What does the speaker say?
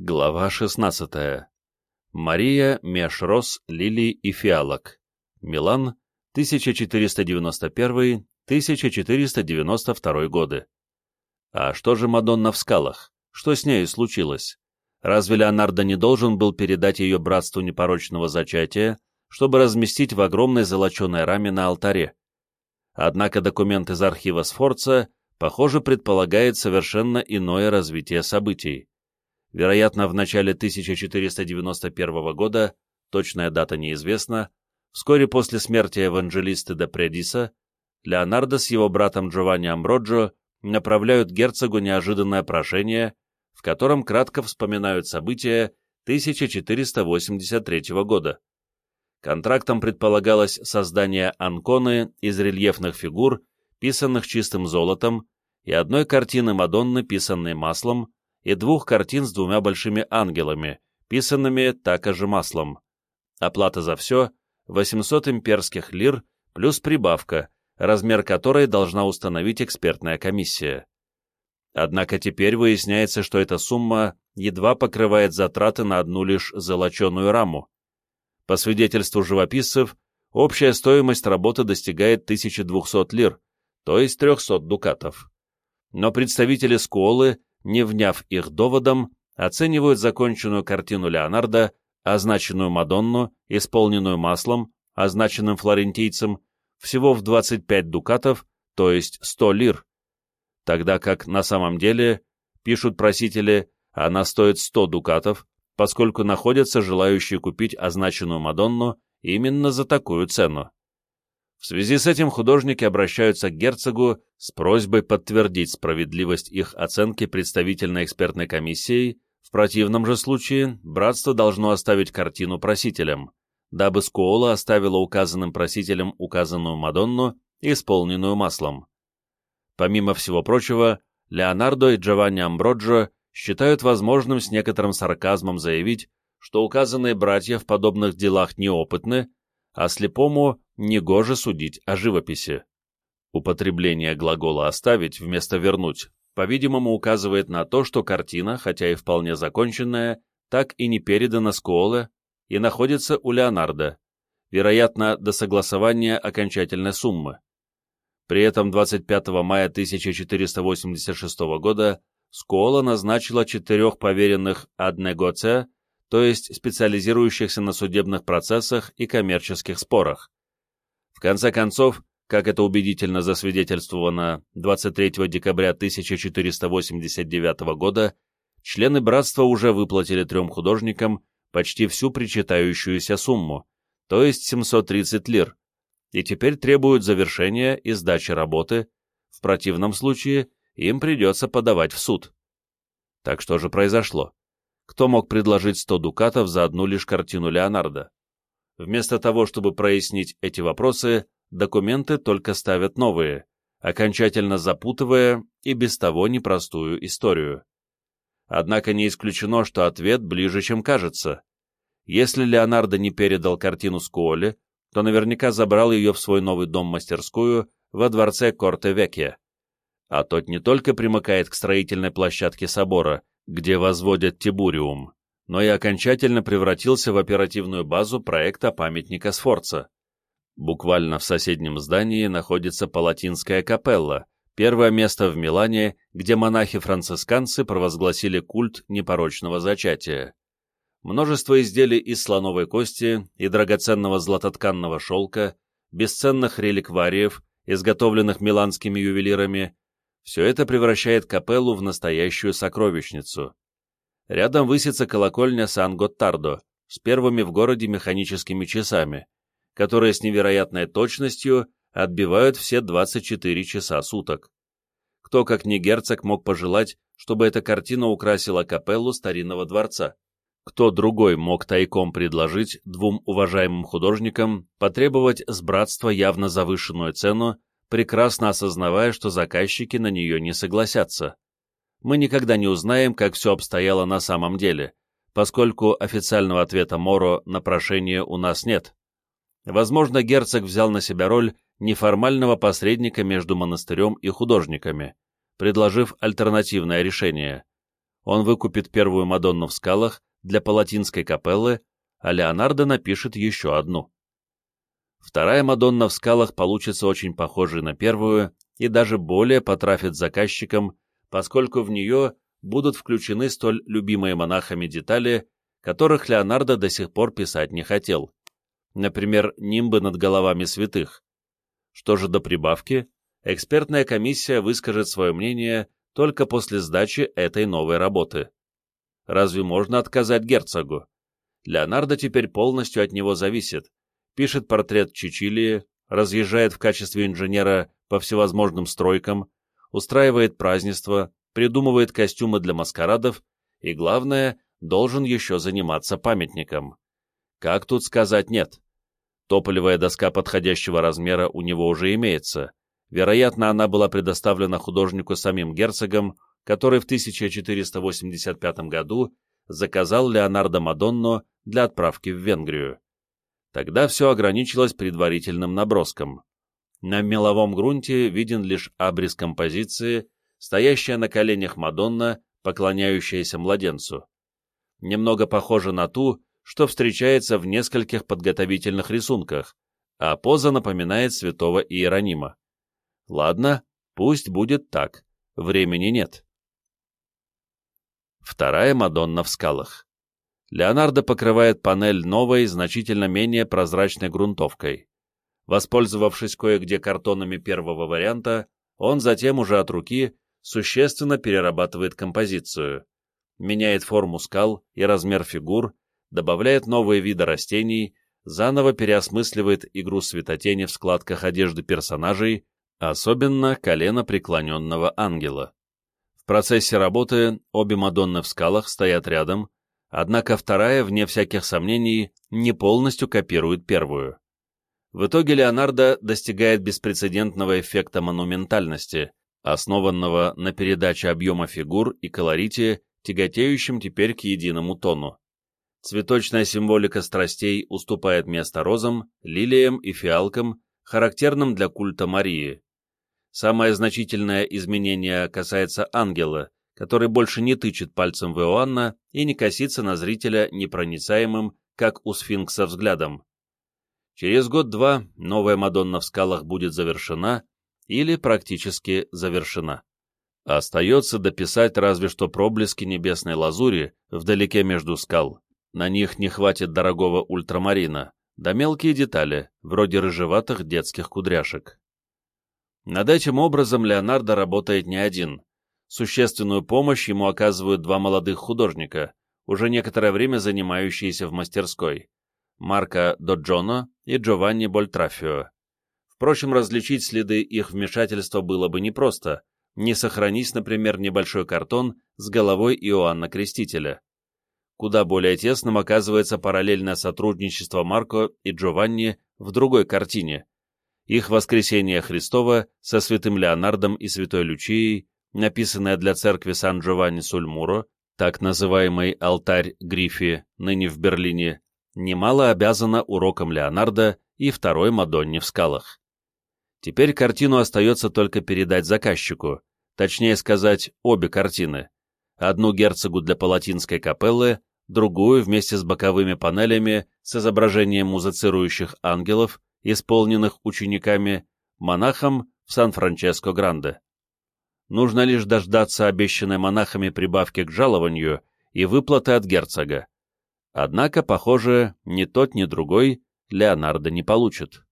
Глава 16. Мария меж роз, и фиалок. Милан, 1491-1492 годы. А что же Мадонна в скалах? Что с нею случилось? Разве Леонардо не должен был передать ее братству непорочного зачатия, чтобы разместить в огромной золоченой раме на алтаре? Однако документ из архива Сфорца, похоже, предполагает совершенно иное развитие событий. Вероятно, в начале 1491 года, точная дата неизвестна, вскоре после смерти евангелиста де Предиса, Леонардо с его братом Джованни Амброджо направляют герцогу неожиданное прошение, в котором кратко вспоминают события 1483 года. Контрактом предполагалось создание анконы из рельефных фигур, писанных чистым золотом, и одной картины Мадонны, писанной маслом, и двух картин с двумя большими ангелами, писанными так же маслом. Оплата за все — 800 имперских лир плюс прибавка, размер которой должна установить экспертная комиссия. Однако теперь выясняется, что эта сумма едва покрывает затраты на одну лишь золоченую раму. По свидетельству живописцев, общая стоимость работы достигает 1200 лир, то есть 300 дукатов. Но представители Сколы не вняв их доводом, оценивают законченную картину Леонардо, означенную Мадонну, исполненную маслом, означенным флорентийцем, всего в 25 дукатов, то есть 100 лир, тогда как на самом деле, пишут просители, она стоит 100 дукатов, поскольку находятся желающие купить означенную Мадонну именно за такую цену. В связи с этим художники обращаются к герцогу с просьбой подтвердить справедливость их оценки представительной экспертной комиссией, в противном же случае братство должно оставить картину просителям, дабы Скуола оставила указанным просителям указанную Мадонну, исполненную маслом. Помимо всего прочего, Леонардо и Джованни Амброджо считают возможным с некоторым сарказмом заявить, что указанные братья в подобных делах неопытны, а слепому негоже судить о живописи. Употребление глагола «оставить» вместо «вернуть» по-видимому указывает на то, что картина, хотя и вполне законченная, так и не передана Скуоле и находится у Леонардо, вероятно, до согласования окончательной суммы. При этом 25 мая 1486 года Скуола назначила четырех поверенных аднегоце, то есть специализирующихся на судебных процессах и коммерческих спорах. В конце концов, как это убедительно засвидетельствовано 23 декабря 1489 года, члены братства уже выплатили трем художникам почти всю причитающуюся сумму, то есть 730 лир, и теперь требуют завершения и сдачи работы, в противном случае им придется подавать в суд. Так что же произошло? Кто мог предложить 100 дукатов за одну лишь картину Леонардо? Вместо того, чтобы прояснить эти вопросы, документы только ставят новые, окончательно запутывая и без того непростую историю. Однако не исключено, что ответ ближе, чем кажется. Если Леонардо не передал картину Скуоле, то наверняка забрал ее в свой новый дом-мастерскую во дворце Корте-Векья. А тот не только примыкает к строительной площадке собора, где возводят Тибуриум, но и окончательно превратился в оперативную базу проекта памятника Сфорца. Буквально в соседнем здании находится Палатинская капелла, первое место в Милане, где монахи-францисканцы провозгласили культ непорочного зачатия. Множество изделий из слоновой кости и драгоценного златотканного шелка, бесценных реликвариев, изготовленных миланскими ювелирами, все это превращает капеллу в настоящую сокровищницу. Рядом высится колокольня Сан-Готтардо с первыми в городе механическими часами, которые с невероятной точностью отбивают все 24 часа суток. Кто, как не герцог, мог пожелать, чтобы эта картина украсила капеллу старинного дворца? Кто другой мог тайком предложить двум уважаемым художникам потребовать с братства явно завышенную цену, прекрасно осознавая, что заказчики на нее не согласятся? Мы никогда не узнаем, как все обстояло на самом деле, поскольку официального ответа Моро на прошение у нас нет. Возможно, герцог взял на себя роль неформального посредника между монастырем и художниками, предложив альтернативное решение. Он выкупит первую Мадонну в скалах для Палатинской капеллы, а Леонардо напишет еще одну. Вторая Мадонна в скалах получится очень похожей на первую и даже более потрафит заказчикам, поскольку в нее будут включены столь любимые монахами детали, которых Леонардо до сих пор писать не хотел. Например, нимбы над головами святых. Что же до прибавки, экспертная комиссия выскажет свое мнение только после сдачи этой новой работы. Разве можно отказать герцогу? Леонардо теперь полностью от него зависит, пишет портрет Чичилии, разъезжает в качестве инженера по всевозможным стройкам, устраивает празднества, придумывает костюмы для маскарадов и, главное, должен еще заниматься памятником. Как тут сказать «нет»? Тополевая доска подходящего размера у него уже имеется. Вероятно, она была предоставлена художнику самим герцогом, который в 1485 году заказал Леонардо Мадонно для отправки в Венгрию. Тогда все ограничилось предварительным наброском. На меловом грунте виден лишь абрис композиции, стоящая на коленях Мадонна, поклоняющаяся младенцу. Немного похожа на ту, что встречается в нескольких подготовительных рисунках, а поза напоминает святого Иеронима. Ладно, пусть будет так, времени нет. Вторая Мадонна в скалах. Леонардо покрывает панель новой, значительно менее прозрачной грунтовкой. Воспользовавшись кое-где картонами первого варианта, он затем уже от руки существенно перерабатывает композицию, меняет форму скал и размер фигур, добавляет новые виды растений, заново переосмысливает игру светотени в складках одежды персонажей, особенно колено преклоненного ангела. В процессе работы обе Мадонны в скалах стоят рядом, Однако вторая, вне всяких сомнений, не полностью копирует первую. В итоге Леонардо достигает беспрецедентного эффекта монументальности, основанного на передаче объема фигур и колорите, тяготеющим теперь к единому тону. Цветочная символика страстей уступает место розам, лилиям и фиалкам, характерным для культа Марии. Самое значительное изменение касается ангела, который больше не тычет пальцем в Иоанна и не косится на зрителя непроницаемым, как у сфинкса, взглядом. Через год-два новая Мадонна в скалах будет завершена или практически завершена. Остается дописать разве что проблески небесной лазури вдалеке между скал. На них не хватит дорогого ультрамарина, да мелкие детали, вроде рыжеватых детских кудряшек. Над этим образом Леонардо работает не один, Существенную помощь ему оказывают два молодых художника, уже некоторое время занимающиеся в мастерской, Марко Доджоно и Джованни Больтрафио. Впрочем, различить следы их вмешательства было бы непросто, не сохранись, например, небольшой картон с головой Иоанна Крестителя. Куда более тесным оказывается параллельное сотрудничество Марко и Джованни в другой картине. Их «Воскресение Христова» со святым Леонардом и святой Лючией написанная для церкви Сан-Джованни-Сульмуро, так называемый алтарь Грифи, ныне в Берлине, немало обязана урокам Леонардо и второй Мадонне в скалах. Теперь картину остается только передать заказчику, точнее сказать, обе картины. Одну герцогу для палатинской капеллы, другую вместе с боковыми панелями с изображением музыцирующих ангелов, исполненных учениками, монахом в Сан-Франческо-Гранде нужно лишь дождаться обещанной монахами прибавки к жалованию и выплаты от герцога. Однако, похоже, ни тот, ни другой Леонардо не получит.